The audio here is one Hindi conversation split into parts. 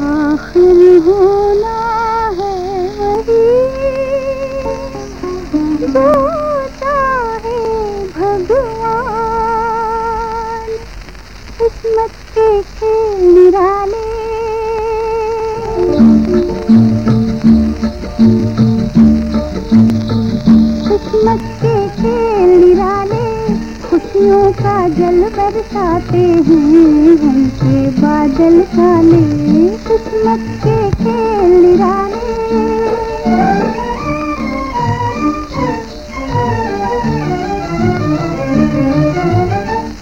आखिर होना है। वही जो चाहे भगवान। किस्मत के निराले। खुशियों का जल बरसाते हैं हमसे बादल काले किस्मत के खेल निराले।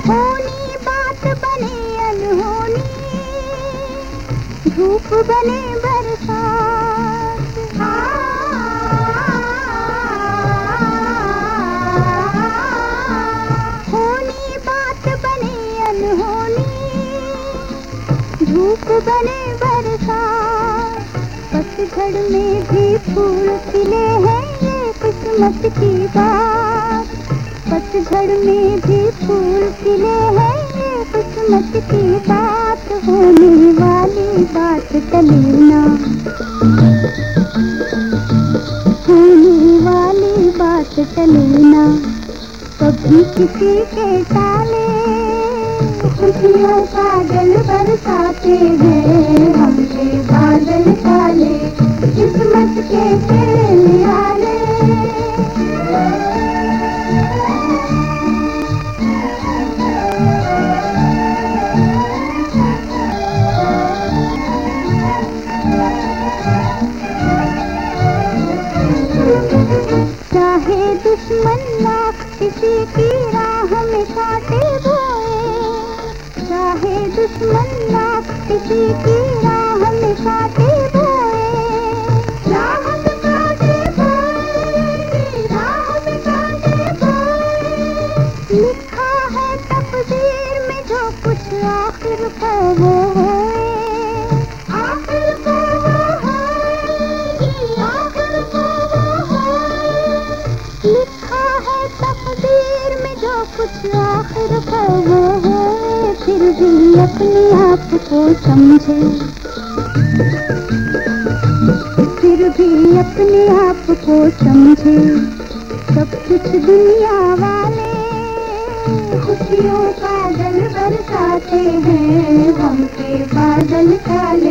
होनी बात बने, अनहोनी, धूप बने बने बरसात। पतझड़ में भी फूल खिले हैं ये किस्मत की बात। पतझड़ में भी फूल खिले हैं ये किस्मत की बात। होने वाली बात टलीना होने वाली बात टलीना कभी किसी के टाले खुशियों का जल बरसाते हैं। हमसे बादल काले, किस्मत के चाहे दुश्मन लाख किसी की राह में काटे चाहे दुश्मन लाख किसी की राह में बोए। लिखा है तकदीर में जो कुछ आखिर को लिखा है तकदीर में जो कुछ आखिर को भी अपने आप को समझे। फिर भी अपने आप को समझे। सब कुछ दुनिया वाले खुशियों का जल बरसाते हैं। हम पे बादल काले